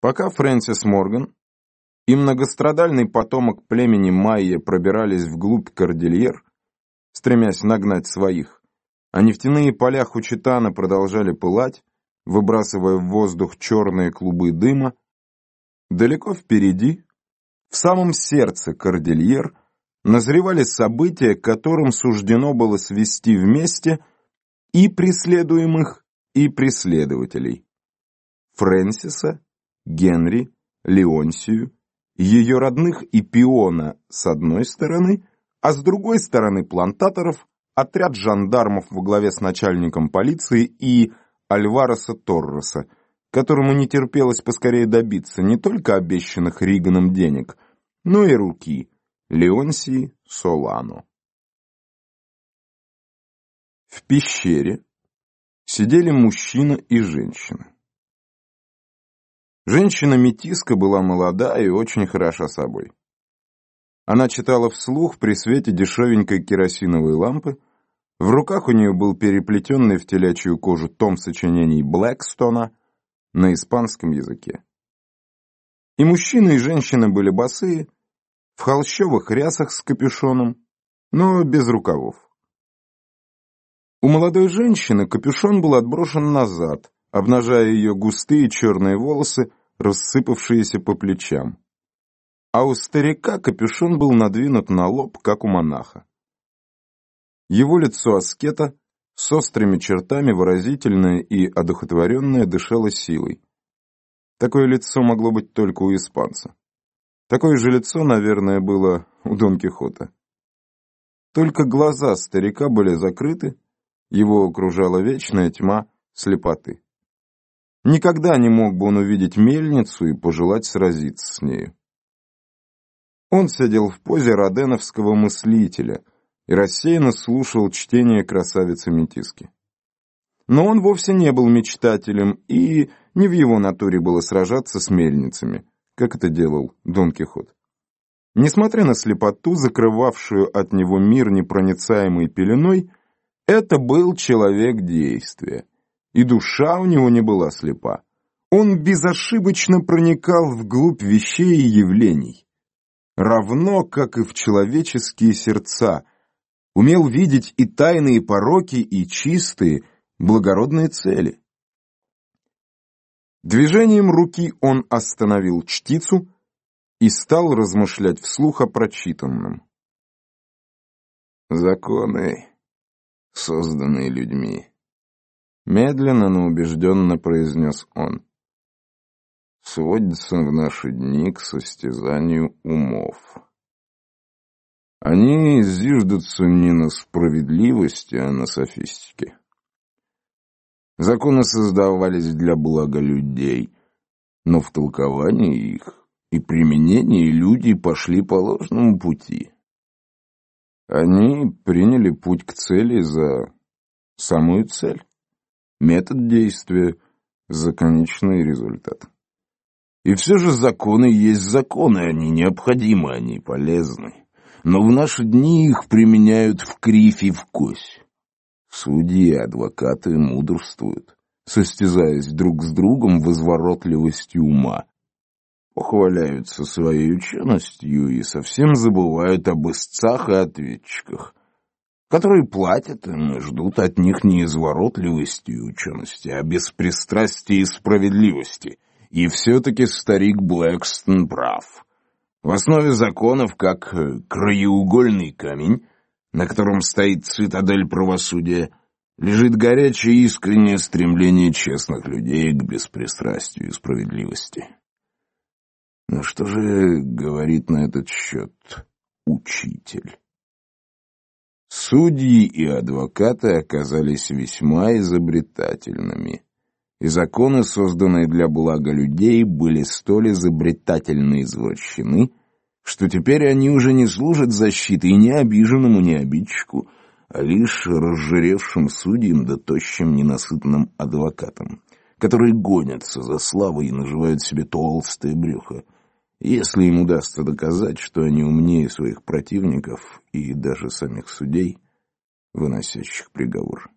Пока Фрэнсис Морган и многострадальный потомок племени Майя пробирались вглубь Кордильер, стремясь нагнать своих, а нефтяные поля Хучитана продолжали пылать, выбрасывая в воздух черные клубы дыма, далеко впереди, в самом сердце Кордильер, назревали события, которым суждено было свести вместе и преследуемых, и преследователей. Фрэнсиса, Генри, Леонсию, ее родных и пиона с одной стороны, а с другой стороны плантаторов, отряд жандармов во главе с начальником полиции и Альвареса Торреса, которому не терпелось поскорее добиться не только обещанных Риганом денег, но и руки Леонсии Солано. В пещере сидели мужчина и женщина. Женщина-метиска была молода и очень хороша собой. Она читала вслух при свете дешевенькой керосиновой лампы, в руках у нее был переплетенный в телячью кожу том сочинений Блэкстона на испанском языке. И мужчина, и женщина были босые, в холщовых рясах с капюшоном, но без рукавов. У молодой женщины капюшон был отброшен назад, обнажая ее густые черные волосы, рассыпавшиеся по плечам. А у старика капюшон был надвинут на лоб, как у монаха. Его лицо аскета с острыми чертами, выразительное и одухотворенное, дышало силой. Такое лицо могло быть только у испанца. Такое же лицо, наверное, было у Дон Кихота. Только глаза старика были закрыты, его окружала вечная тьма слепоты. Никогда не мог бы он увидеть мельницу и пожелать сразиться с нею. Он сидел в позе роденовского мыслителя и рассеянно слушал чтение красавицы Метиски. Но он вовсе не был мечтателем, и не в его натуре было сражаться с мельницами, как это делал Дон Кихот. Несмотря на слепоту, закрывавшую от него мир непроницаемой пеленой, это был человек действия и душа у него не была слепа. Он безошибочно проникал вглубь вещей и явлений. Равно, как и в человеческие сердца, умел видеть и тайные пороки, и чистые, благородные цели. Движением руки он остановил чтицу и стал размышлять вслух о прочитанном. Законы, созданные людьми, Медленно, но убежденно произнес он. Сводится в наши дни к состязанию умов. Они зиждутся не на справедливости, а на софистике. Законы создавались для блага людей, но в толковании их и применении люди пошли по ложному пути. Они приняли путь к цели за самую цель. Метод действия — законечный результат. И все же законы есть законы, они необходимы, они полезны. Но в наши дни их применяют в кривь и в кось. Судьи и адвокаты мудрствуют, состязаясь друг с другом в изворотливости ума, похваляются своей ученостью и совсем забывают об истцах и ответчиках, которые платят им и ждут от них не изворотливости и учености, а беспристрастия и справедливости. И все-таки старик Блэкстон прав. В основе законов, как краеугольный камень, на котором стоит цитадель правосудия, лежит горячее искреннее стремление честных людей к беспристрастию и справедливости. Но что же говорит на этот счет учитель? Судьи и адвокаты оказались весьма изобретательными, и законы, созданные для блага людей, были столь изобретательно извращены, что теперь они уже не служат защитой ни обиженному, ни обидчику, а лишь разжиревшим судьям да тощим ненасытным адвокатам, которые гонятся за славой и наживают себе толстое брюхо, если им удастся доказать, что они умнее своих противников и даже самих судей, выносящих приговор.